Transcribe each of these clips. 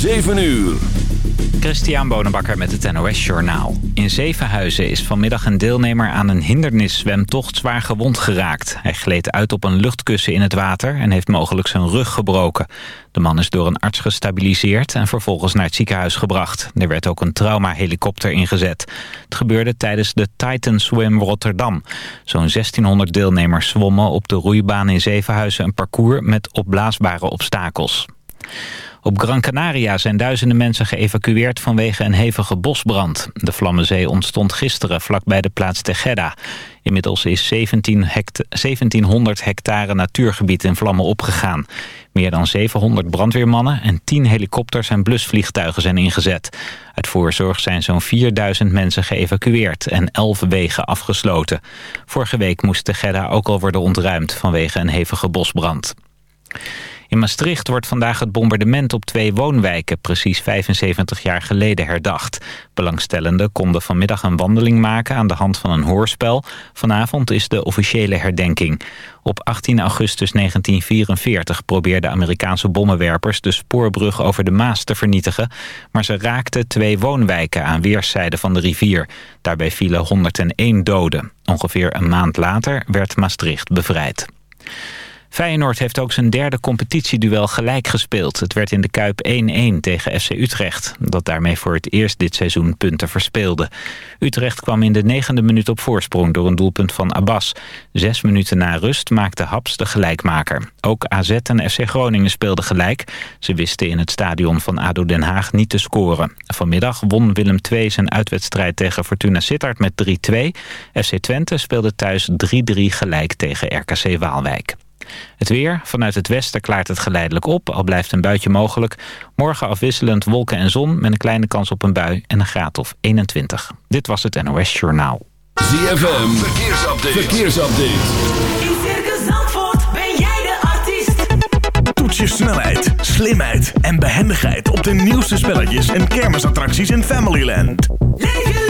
7 uur. Christian Bonenbakker met het NOS Journaal. In Zevenhuizen is vanmiddag een deelnemer aan een hindernniszwemtocht zwaar gewond geraakt. Hij gleed uit op een luchtkussen in het water en heeft mogelijk zijn rug gebroken. De man is door een arts gestabiliseerd en vervolgens naar het ziekenhuis gebracht. Er werd ook een traumahelikopter ingezet. Het gebeurde tijdens de Titan Swim Rotterdam. Zo'n 1600 deelnemers zwommen op de roeibaan in Zevenhuizen een parcours met opblaasbare obstakels. Op Gran Canaria zijn duizenden mensen geëvacueerd vanwege een hevige bosbrand. De Vlammenzee ontstond gisteren vlakbij de plaats Tejeda. Inmiddels is 17 hect 1700 hectare natuurgebied in vlammen opgegaan. Meer dan 700 brandweermannen en 10 helikopters en blusvliegtuigen zijn ingezet. Uit voorzorg zijn zo'n 4000 mensen geëvacueerd en 11 wegen afgesloten. Vorige week moest Tejeda ook al worden ontruimd vanwege een hevige bosbrand. In Maastricht wordt vandaag het bombardement op twee woonwijken precies 75 jaar geleden herdacht. Belangstellenden konden vanmiddag een wandeling maken aan de hand van een hoorspel. Vanavond is de officiële herdenking. Op 18 augustus 1944 probeerden Amerikaanse bommenwerpers de spoorbrug over de Maas te vernietigen. Maar ze raakten twee woonwijken aan weerszijden van de rivier. Daarbij vielen 101 doden. Ongeveer een maand later werd Maastricht bevrijd. Feyenoord heeft ook zijn derde competitieduel gelijk gespeeld. Het werd in de Kuip 1-1 tegen FC Utrecht. Dat daarmee voor het eerst dit seizoen punten verspeelde. Utrecht kwam in de negende minuut op voorsprong door een doelpunt van Abbas. Zes minuten na rust maakte Haps de gelijkmaker. Ook AZ en FC Groningen speelden gelijk. Ze wisten in het stadion van ADO Den Haag niet te scoren. Vanmiddag won Willem II zijn uitwedstrijd tegen Fortuna Sittard met 3-2. FC Twente speelde thuis 3-3 gelijk tegen RKC Waalwijk. Het weer. Vanuit het westen klaart het geleidelijk op, al blijft een buitje mogelijk. Morgen afwisselend wolken en zon met een kleine kans op een bui en een graad of 21. Dit was het NOS Journaal. ZFM. Verkeersupdate. Verkeersupdate. In Circus Zandvoort ben jij de artiest. Toets je snelheid, slimheid en behendigheid op de nieuwste spelletjes en kermisattracties in Familyland. Leef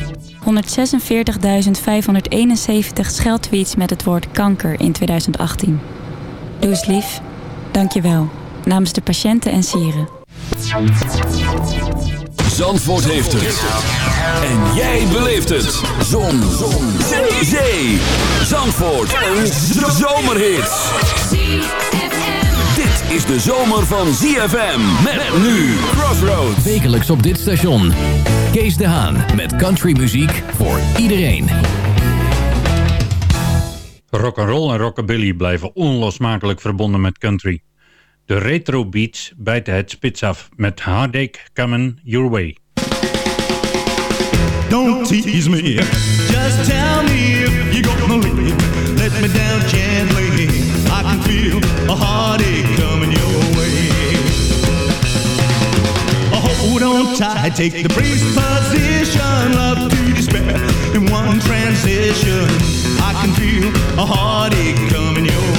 146.571 scheldtweets met het woord kanker in 2018. Doe eens lief. Dank je wel. Namens de patiënten en sieren. Zandvoort heeft het. En jij beleeft het. Zon. Zon. Zee. Zandvoort. Een zomerhit. Dit is de zomer van ZFM. Met nu Crossroads. Wekelijks op dit station. Kees de Haan met countrymuziek voor iedereen. Rock'n'roll en rockabilly blijven onlosmakelijk verbonden met country. De retro beats bijten het spits af met Heartache Coming Your Way. Don't tease me. Just tell me if you're gonna leave. Let me down gently. I can feel a heartache coming On tight, take the brace position. Love to despair in one transition. I can feel a heartache coming your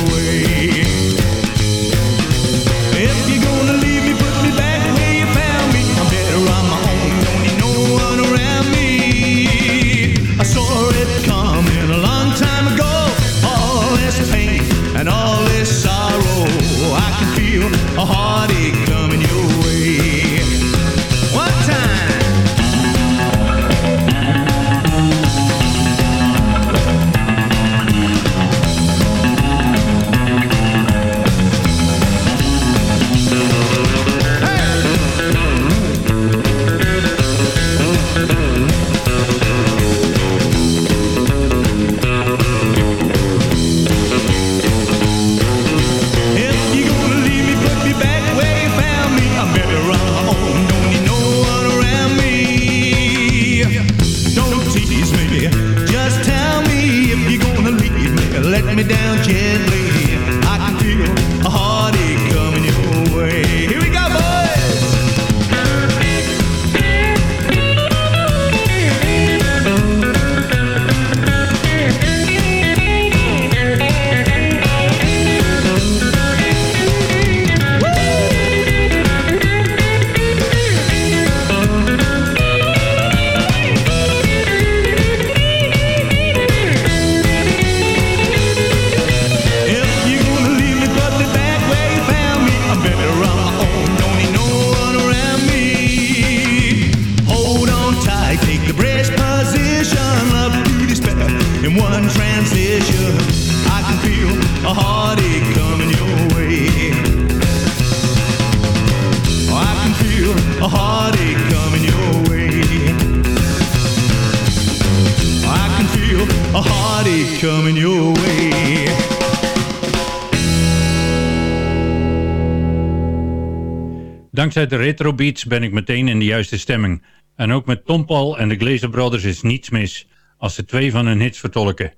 Dankzij de retro beats ben ik meteen in de juiste stemming. En ook met Tom Paul en de Glazer Brothers is niets mis, als ze twee van hun hits vertolken.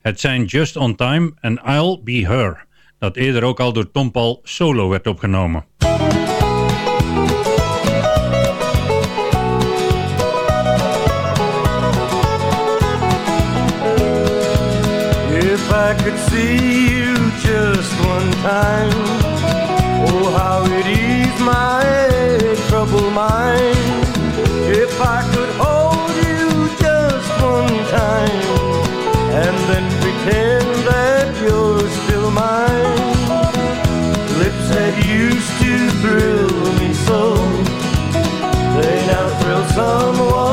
Het zijn Just On Time en I'll Be Her, dat eerder ook al door Tom Paul solo werd opgenomen. If I could see you just one time, oh how my troubled mind. If I could hold you just one time, and then pretend that you're still mine. Lips that used to thrill me so, they now thrill someone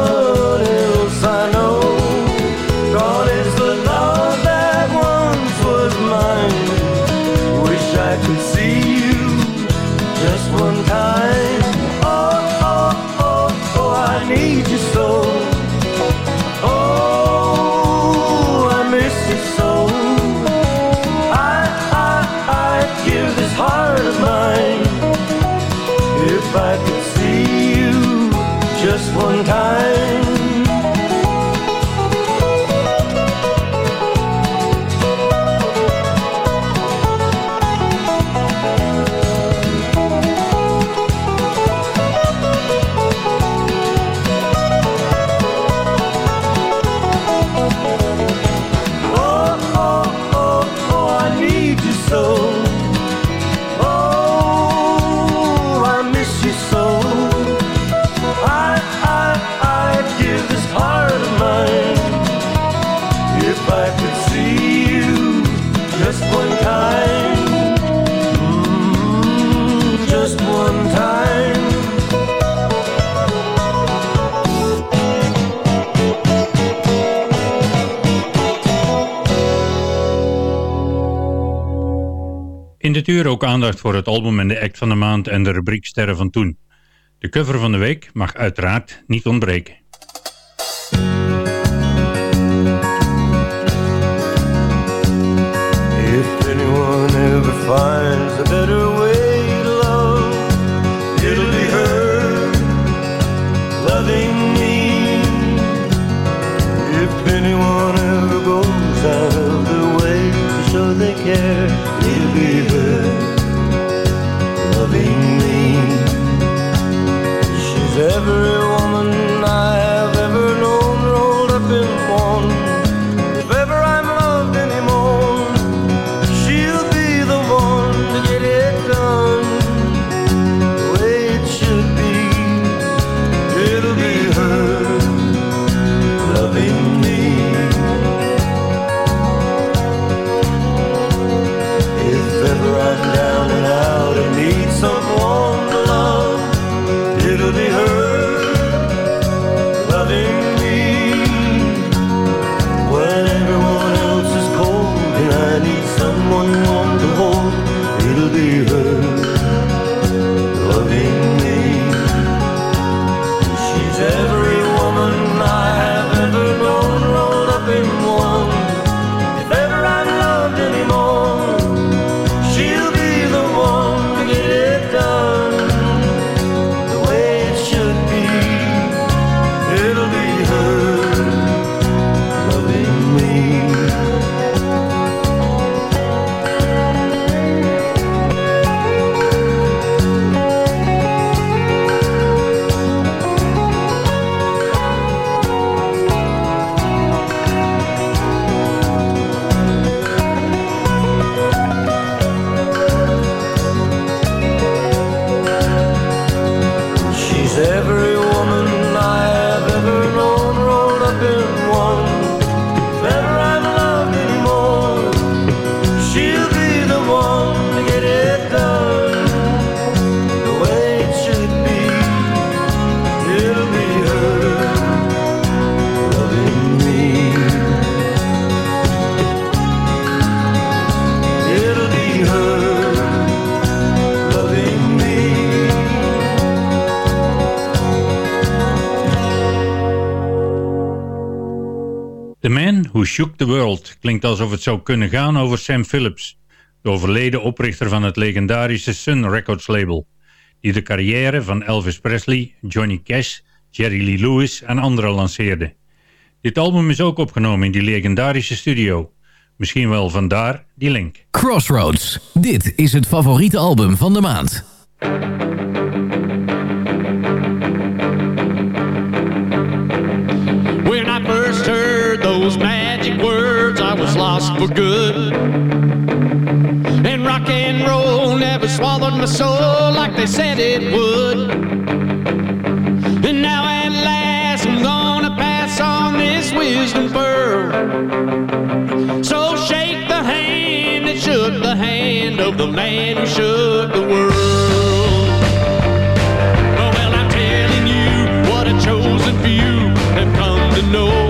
In dit uur ook aandacht voor het album en de act van de maand en de rubriek Sterren van Toen. De cover van de week mag uiteraard niet ontbreken. If anyone ever finds a better way to love, it'll be her loving me. If anyone ever goes out of their way to show they care, it'll be her Shook the World klinkt alsof het zou kunnen gaan over Sam Phillips, de overleden oprichter van het legendarische Sun Records label. die de carrière van Elvis Presley, Johnny Cash, Jerry Lee Lewis en anderen lanceerde. Dit album is ook opgenomen in die legendarische studio. Misschien wel vandaar die link. Crossroads. Dit is het favoriete album van de maand. When I first heard those lost for good. And rock and roll never swallowed my soul like they said it would. And now at last I'm gonna pass on this wisdom pearl. So shake the hand that shook the hand of the man who shook the world. Oh, well, I'm telling you what a chosen few have come to know.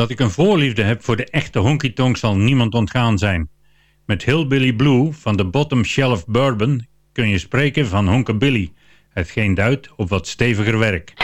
Dat ik een voorliefde heb voor de echte honky tonk zal niemand ontgaan zijn. Met Hillbilly Blue van de Bottom Shelf Bourbon kun je spreken van honkabilly, hetgeen duidt op wat steviger werk.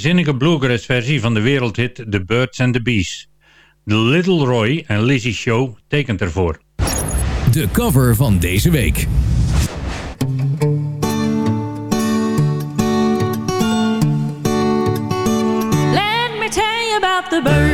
eigenzinnige bluegrass versie van de wereldhit The Birds and the Bees. The Little Roy en Lizzie Show tekent ervoor. De cover van deze week. Let me tell you about the birds.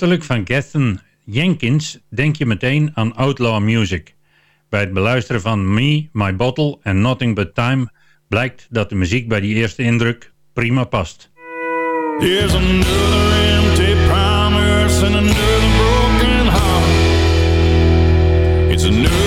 uiterlijk van Gethin Jenkins denk je meteen aan outlaw music. Bij het beluisteren van Me, My Bottle en Nothing But Time blijkt dat de muziek bij die eerste indruk prima past. It's a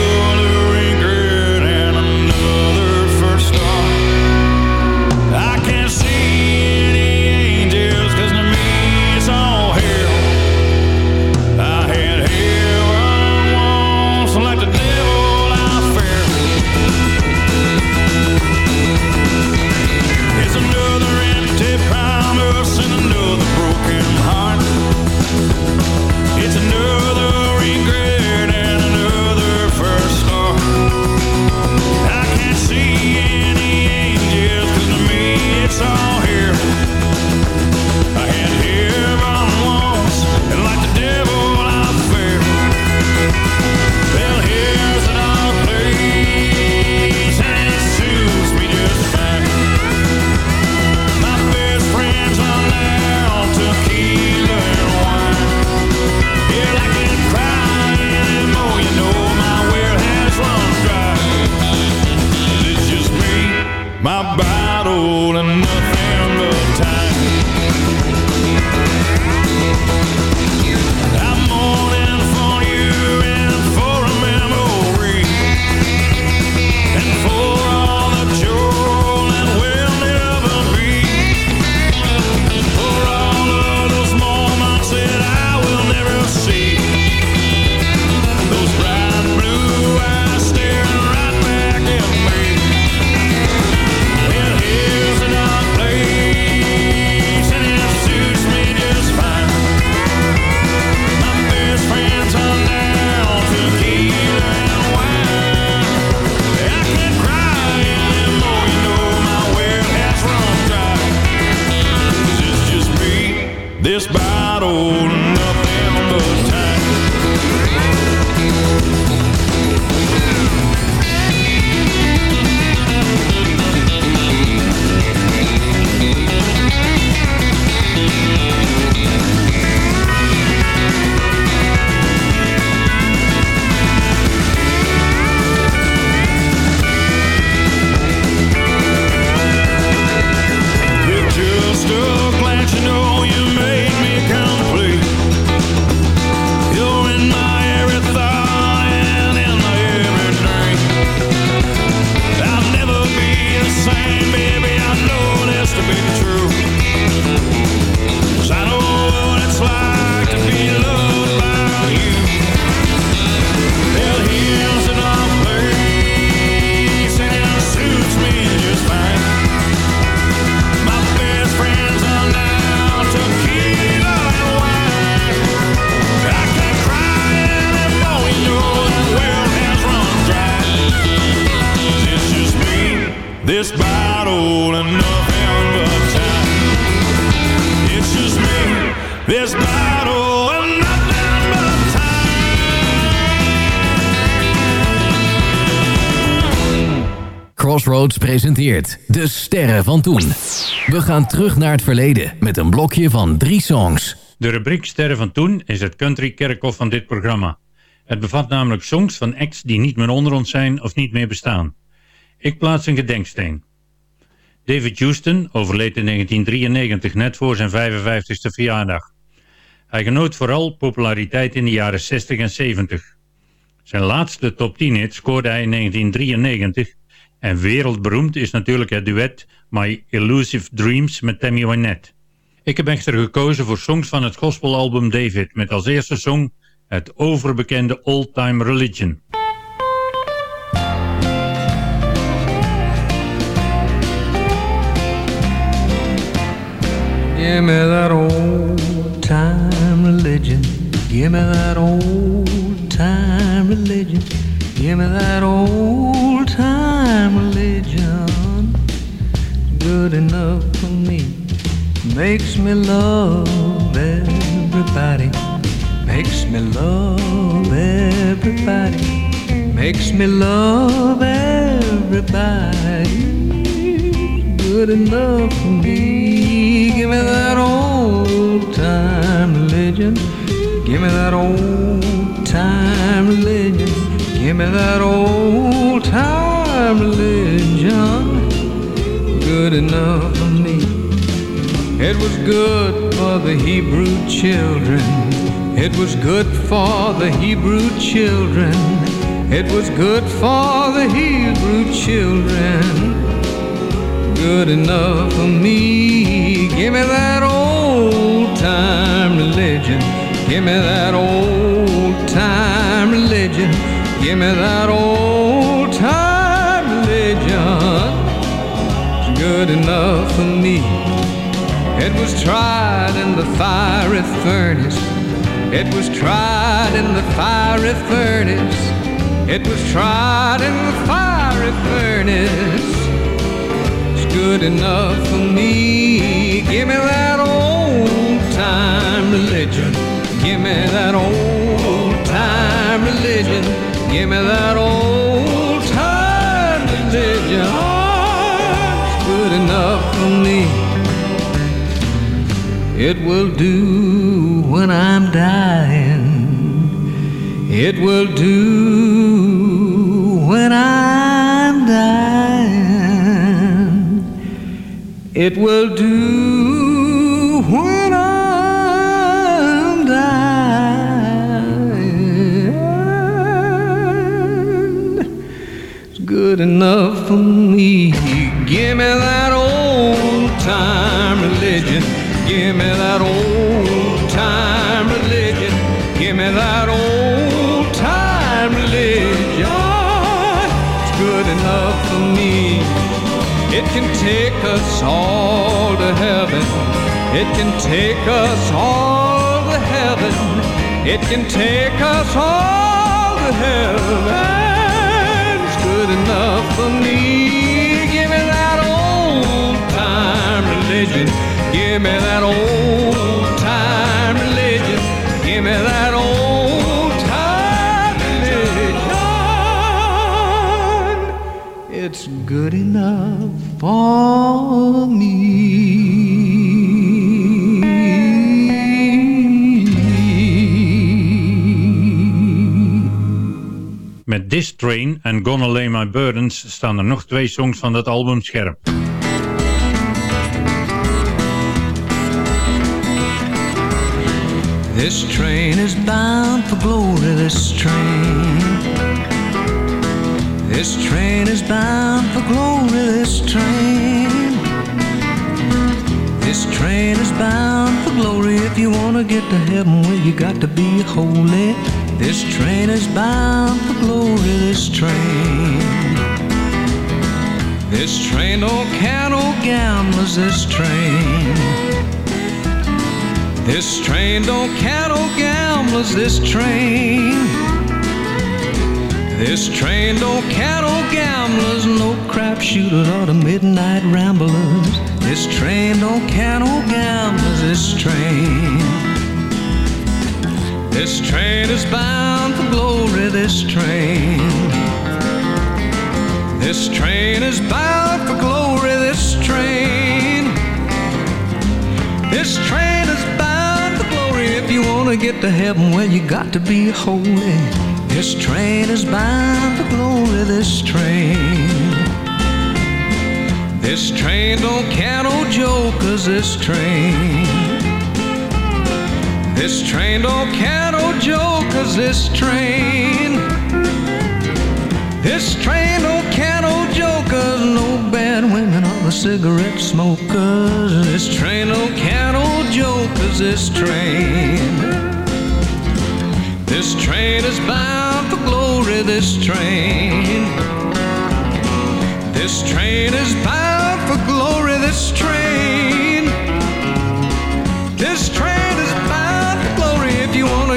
This battle. Van Toen. We gaan terug naar het verleden met een blokje van drie songs. De rubriek Sterren van Toen is het country kerkhof van dit programma. Het bevat namelijk songs van acts die niet meer onder ons zijn of niet meer bestaan. Ik plaats een gedenksteen. David Houston overleed in 1993 net voor zijn 55ste verjaardag. Hij genoot vooral populariteit in de jaren 60 en 70. Zijn laatste top 10 hit scoorde hij in 1993 en wereldberoemd is natuurlijk het duet My Elusive Dreams met Tammy Wynette. Ik heb echter gekozen voor songs van het gospelalbum David met als eerste song het overbekende Old Time Religion. Give me that old time religion. Give me that old time religion. Give me that old time religion. Good enough for me. Makes me love everybody. Makes me love everybody. Makes me love everybody. Good enough for me. Give me that old time religion. Give me that old time religion. Give me that old time religion. Good enough for me. It was good for the Hebrew children. It was good for the Hebrew children. It was good for the Hebrew children. Good enough for me. Give me that old time religion. Give me that old time religion. Give me that old time religion. It's good enough for me. It was tried in the fiery furnace. It was tried in the fiery furnace. It was tried in the fiery furnace. It's good enough for me. Give me that old time religion. Give me that old time religion. Give me that old time religion. It's good enough for me. It will do when I'm dying. It will do when I'm dying. It will do good enough for me. Give me that old time religion. Give me that old time religion. Give me that old time religion. It's good enough for me. It can take us all to heaven. It can take us all to heaven. It can take us all to heaven. For me. Give me that old time religion. Give me that old time religion. Give me that Met This Train en Gonna Lay My Burdens staan er nog twee songs van dat album scherp. This train is bound for glory, this train. This train is bound for glory, this train. This train is bound for glory. If you want to get to heaven, well, you got to be holy. This train is bound for glory, this train. This train oh, don't care no oh, gamblers, this train. This train oh, don't care no gamblers, this train. This train don't care no gamblers, no crapshooters or the midnight ramblers. This train don't care no gamblers, this train. This train is bound for glory, this train. This train is bound for glory, this train. This train is bound for glory. If you want to get to heaven, well, you got to be holy. This train is bound for glory, this train. This train don't count no jokers, this train. This train oh, don't count oh, no jokers, this train. This train oh, don't count no jokers, no bad women or the cigarette smokers. This train don't count no jokers, this train. This train is bound for glory, this train. This train is bound for glory, this train.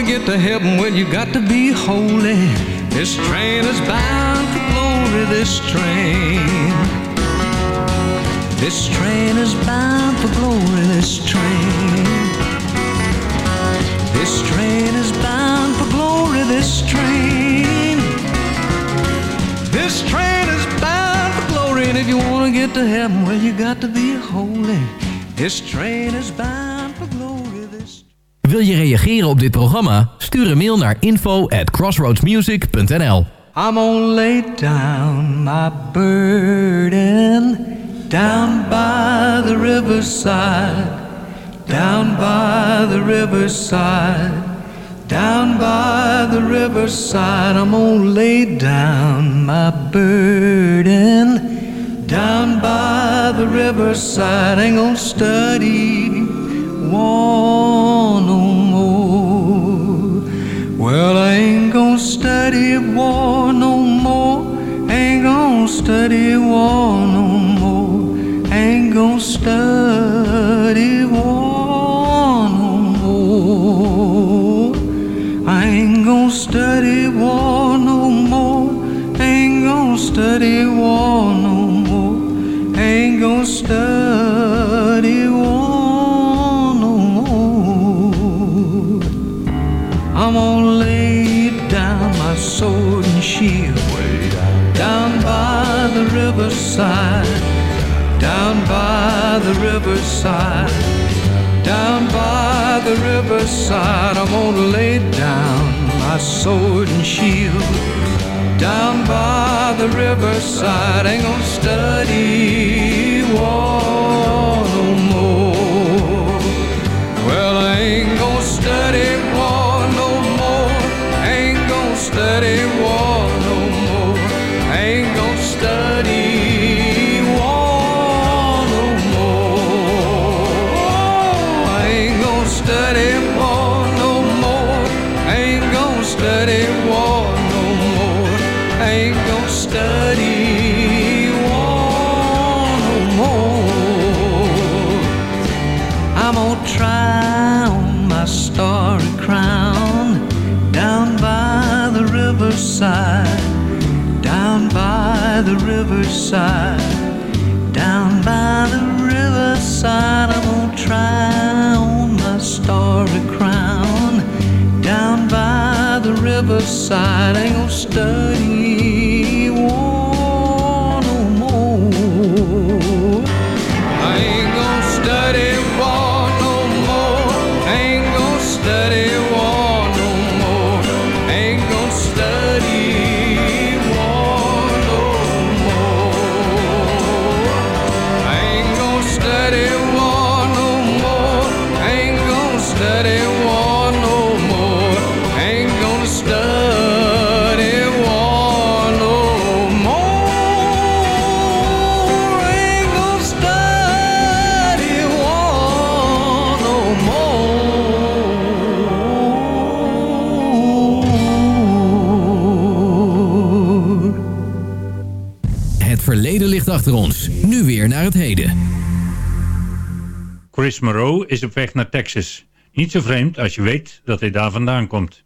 Get to heaven, well, you got to be holy. This train is bound for glory, this train. This train is bound for glory, this train. This train is bound for glory, this train. This train is bound for glory, and if you want to get to heaven, well, you got to be holy. This train is bound Wil je reageren op dit programma? Stuur een mail naar info at crossroadsmusic.nl I'm gonna lay down my burden down by the riverside, down by the riverside, down by the riverside. I'm gonna lay down my burden down by the riverside. Ain't gonna study war no more. Well, I ain't gonna study war no more. Ain't gonna study war no more. Ain't gonna study war no more. I ain't gonna study down by the riverside, down by the riverside. I'm gonna lay down my sword and shield down by the riverside. Ain't gonna study riverside, down by the riverside. I'm gonna try on my starry crown down by the riverside. I Ain't gonna study weer naar het heden. Chris Moreau is op weg naar Texas. Niet zo vreemd als je weet dat hij daar vandaan komt.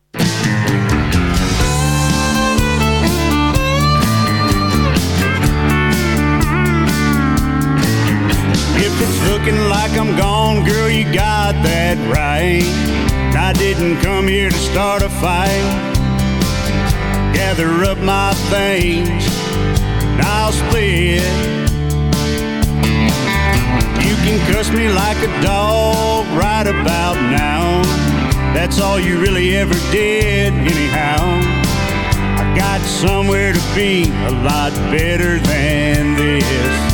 If it's looking like I'm gone, girl, you got that right. I didn't come here to start a fight. Gather up my things, I'll split. You can cuss me like a dog right about now. That's all you really ever did, anyhow. I got somewhere to be a lot better than this.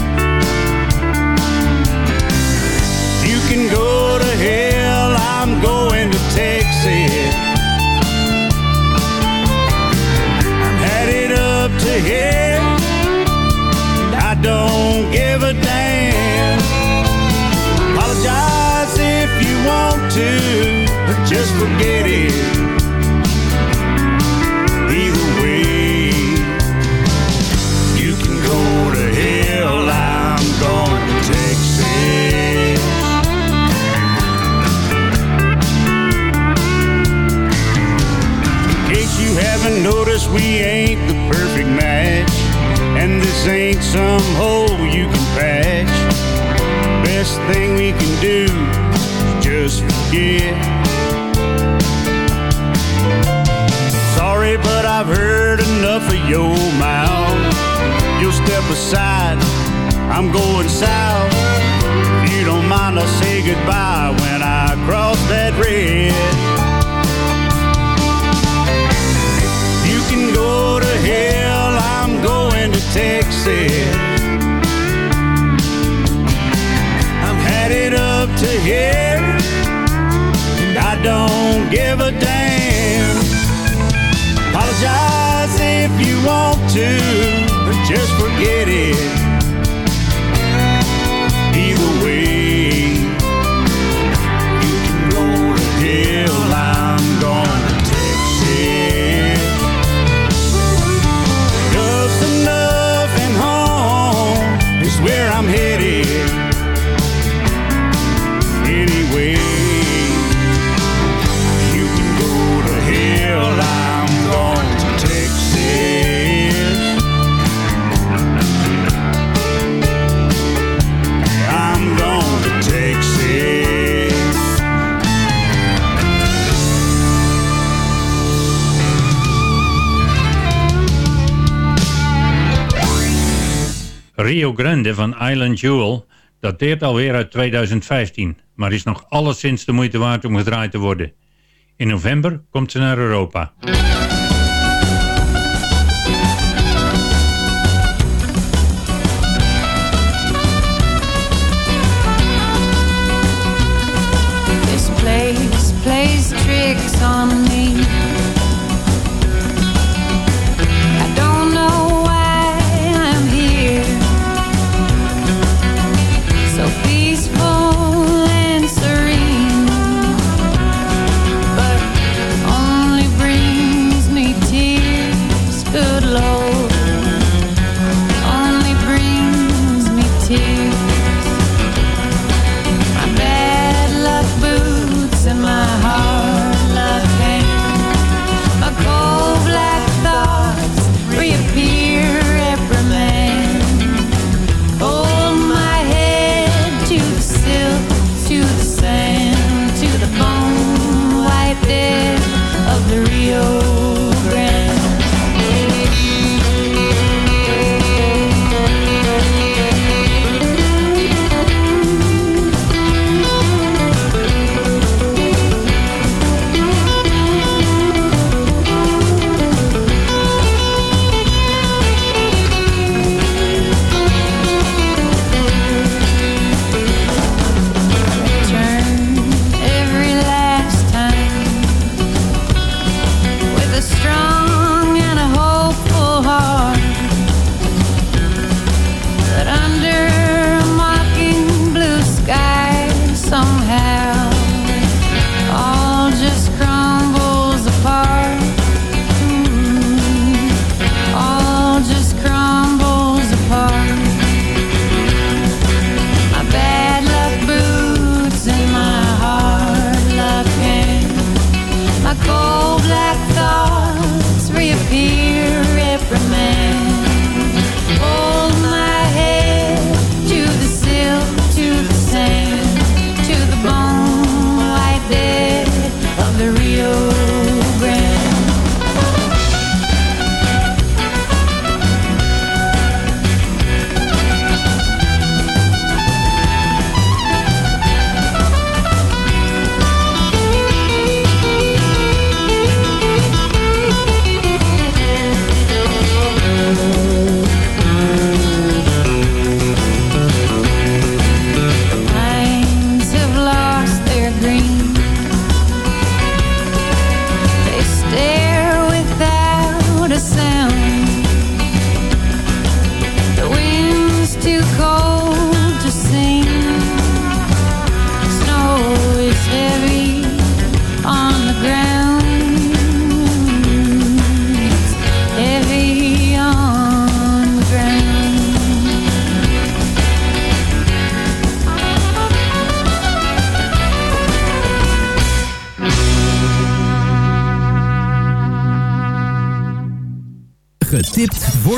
It. Either way, you can go to hell. I'm going to Texas. In case you haven't noticed, we ain't the perfect match. And this ain't some hole you can patch. Best thing we can do is just forget. I've heard enough of your mouth. You'll step aside, I'm going south. You don't mind, I'll say goodbye when I cross that red. You can go to hell, I'm going to Texas. I'm headed up to here, and I don't give a damn. Apologize if you want to, but just forget it. Rio Grande van Island Jewel dateert alweer uit 2015, maar is nog alleszins de moeite waard om gedraaid te worden. In november komt ze naar Europa. to the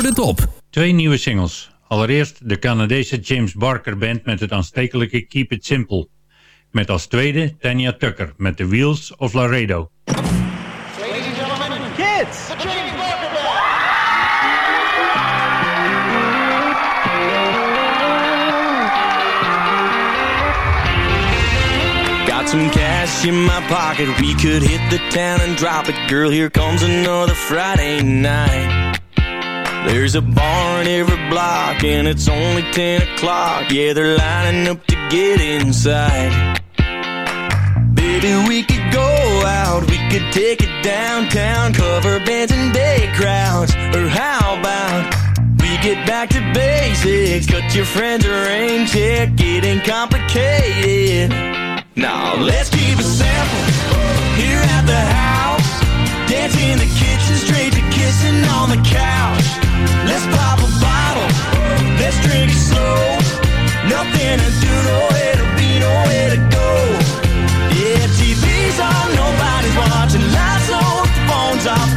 de top. Twee nieuwe singles. Allereerst de Canadese James Barker Band met het aanstekelijke Keep It Simple. Met als tweede Tanya Tucker met The Wheels of Laredo. Ladies and gentlemen, kids, the James Barker Band. Got some cash in my pocket, we could hit the town and drop it. Girl, here comes another Friday night. There's a bar in every block, and it's only 10 o'clock. Yeah, they're lining up to get inside. Baby, we could go out, we could take it downtown, cover bands and day crowds. Or how about we get back to basics, cut your friends a rain check, ain't complicated. Now let's keep it simple here at the house. Dance in the kitchen, straight kissing on the couch. Let's pop a bottle, let's drink it slow. Nothing to do, nowhere to be, nowhere to go. Yeah, TV's on, nobody's watching. Lights on, phones off,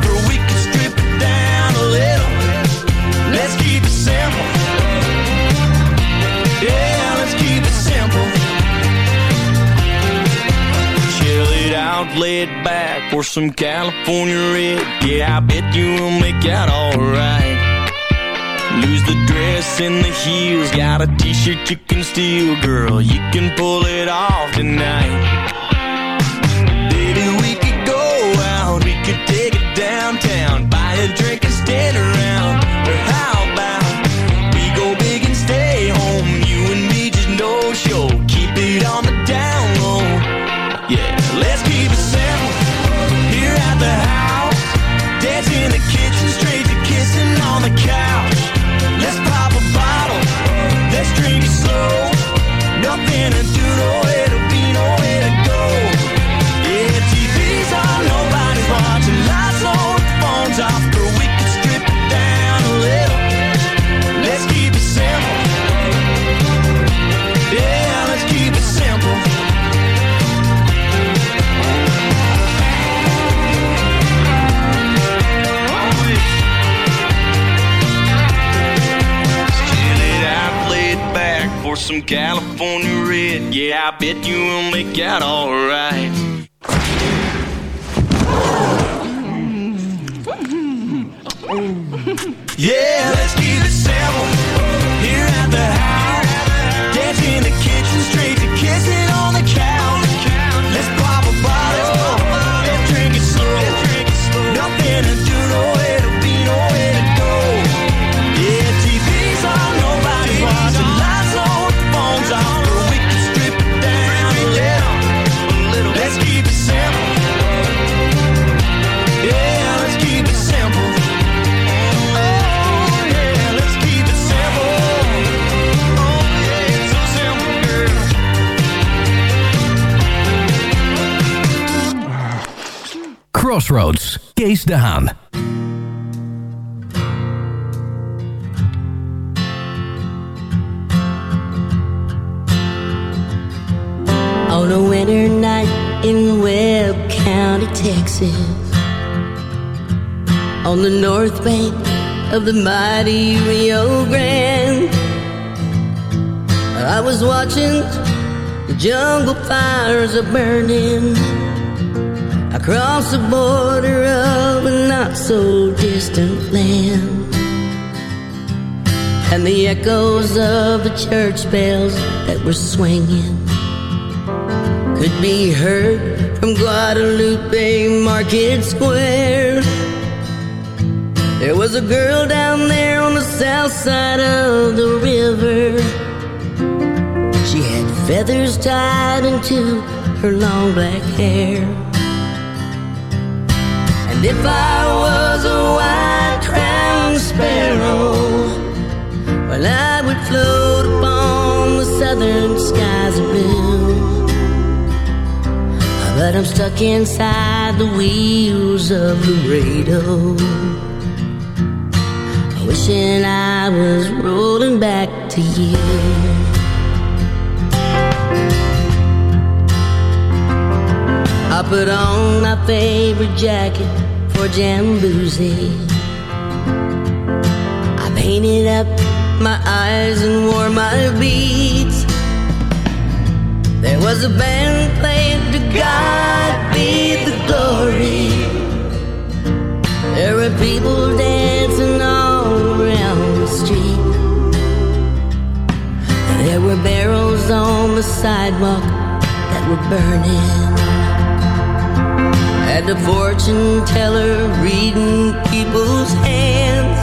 lay back for some California red. Yeah, I bet you will make out alright. Lose the dress and the heels. Got a t-shirt you can steal, girl. You can pull it off tonight. Baby, we could go out. We could take it downtown. Buy a drink and stand around. For California red. Yeah, I bet you will make out alright. Yeah, Crossroads, Kees. On a winter night in Webb County, Texas, on the north bank of the mighty Rio Grande, I was watching the jungle fires a burning across the border of a not so distant land. And the echoes of the church bells that were swinging could be heard from Guadalupe Market Square. There was a girl down there on the south side of the river. She had feathers tied into her long black hair. And if I was a white crowned sparrow, well, I would float upon the southern skies of blue. But I'm stuck inside the wheels of Laredo. Wishing I was rolling back to you. I put on my favorite jacket for I painted up my eyes and wore my beads. There was a band playing to God be the glory. There were people dancing all around the street. There were barrels on the sidewalk that were burning. And a fortune teller reading people's hands.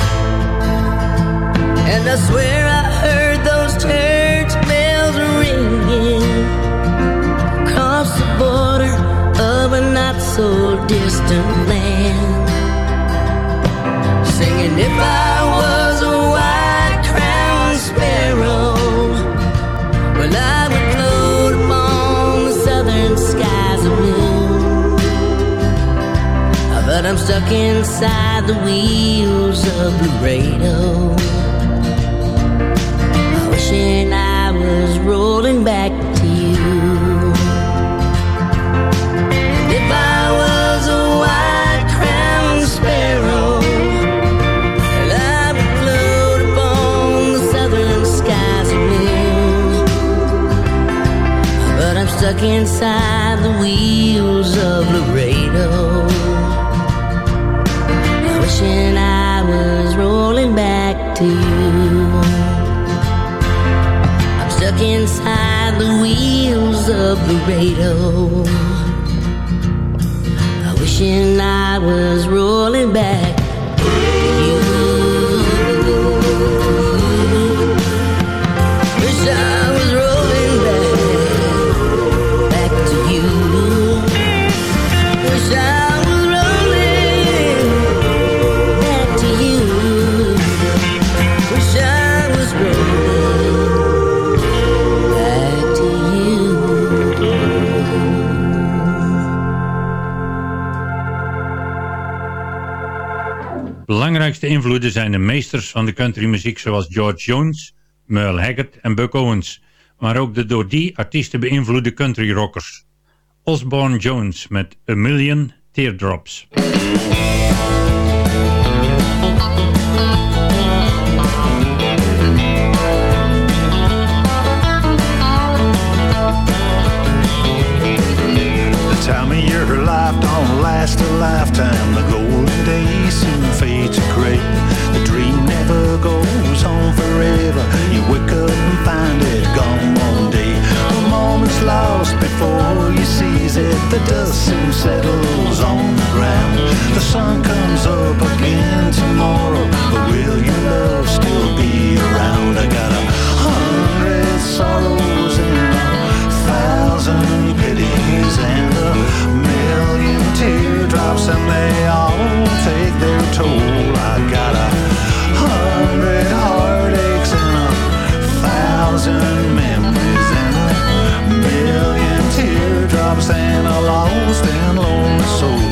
And I swear I heard those church bells ringing across the border of a not so distant land. Singing if I was I'm stuck inside the wheels of Laredo wishing I was rolling back to you. If I was a white crowned sparrow, I would float upon the southern skies blue. But I'm stuck inside the wheels to you. I'm stuck inside the wheels of Laredo. Wishing I was rolling back Invloeden zijn de meesters van de countrymuziek zoals George Jones, Merle Haggard en Buck Owens, maar ook de door die artiesten beïnvloede country rockers. Osborne Jones met A Million Teardrops. Time life don't last a lifetime. The golden gray. The dream never goes on forever. You wake up and find it gone one day. The moment's lost before you seize it. The dust soon settles on the ground. The sun comes up again tomorrow. But will your love still be around? I got a hundred sorrows and a thousand pities and a million teardrops and they all take toll. I got a hundred heartaches and a thousand memories and a million teardrops and a lost and lonely soul.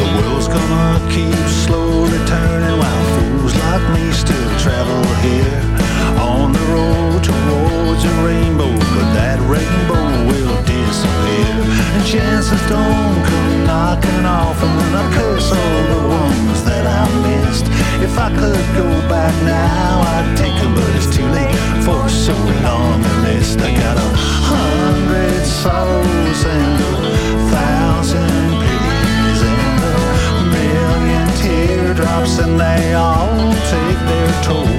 The world's gonna keep slowly turning while fools like me still travel here on the road towards a rainbow. But that rainbow will disappear, and chances don't come knocking off. And I curse all the ones that I missed. If I could go back now, I'd take 'em, but it's too late for so long a list. I got a hundred sorrows and a thousand pities and a million teardrops, and they all take their toll.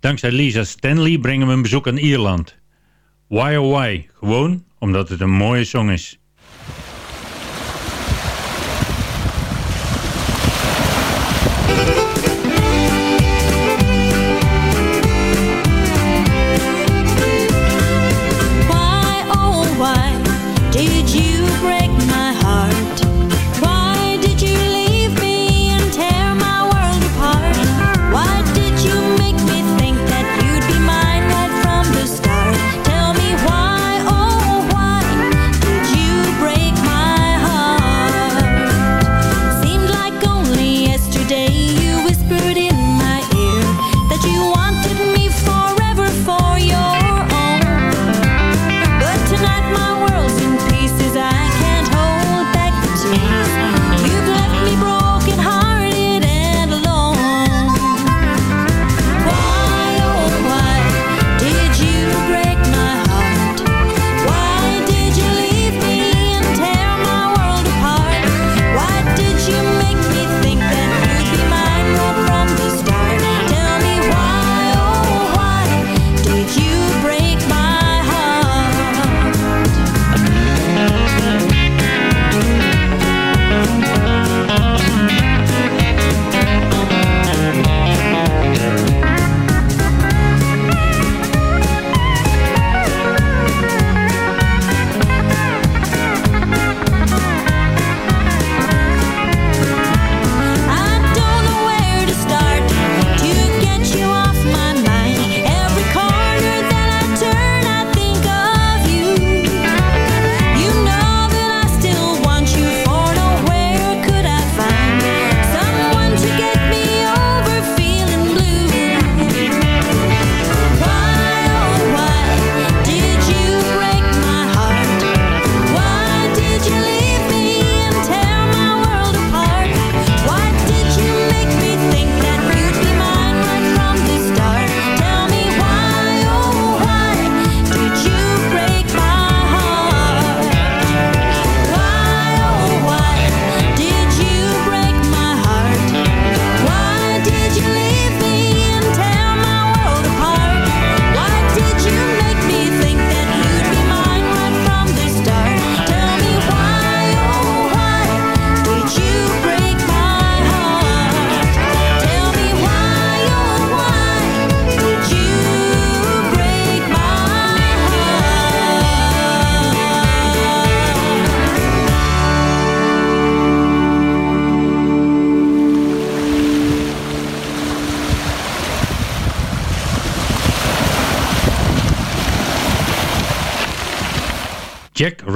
Dankzij Lisa Stanley brengen we een bezoek aan Ierland. Why or why? Gewoon omdat het een mooie song is.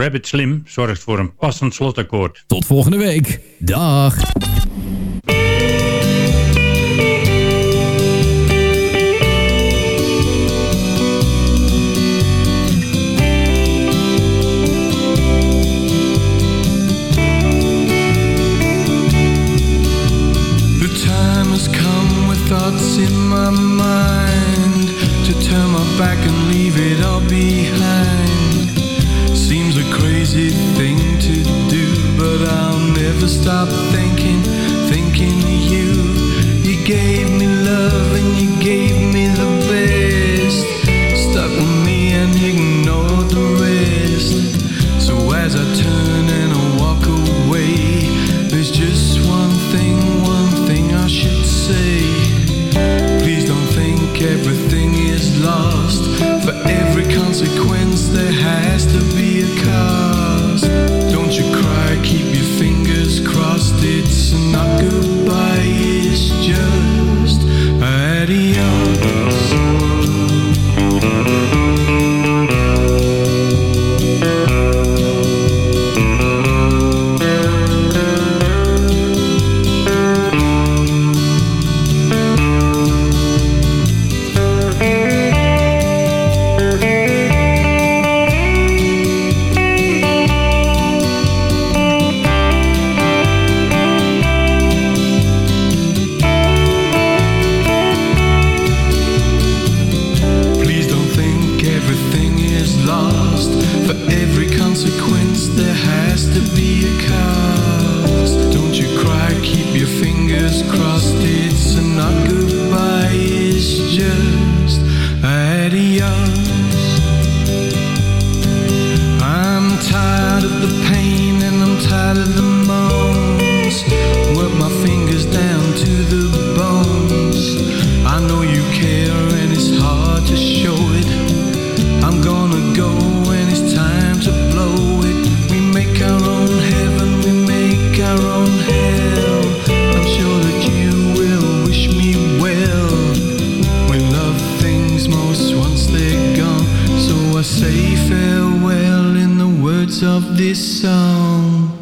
Rabbit Slim zorgt voor een passend slotakkoord. Tot volgende week. Dag. song.